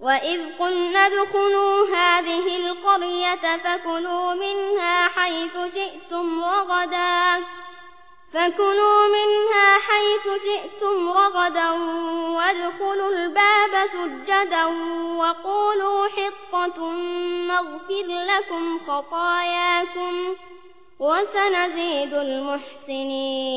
وإذ قلنا ادخلوا هذه القرية فكلوا منها حيث جئتم رغدا فكلوا منها حيث جئتم رغدا وادخلوا الباب سجدا وقولوا حطة نغفر لكم خطاياكم وسنزيد المحسنين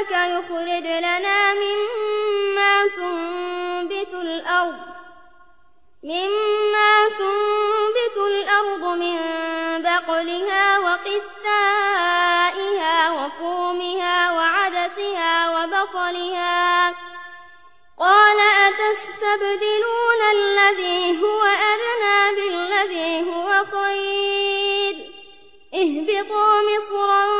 ربك يخرج لنا مما تنبت الأرض مما تنبت الأرض من بقلها وقثائها وفومها وعدسها وبصلها. قال أتستبدلون الذي هو أدنى بالذي هو خير؟ اهبطوا مصرا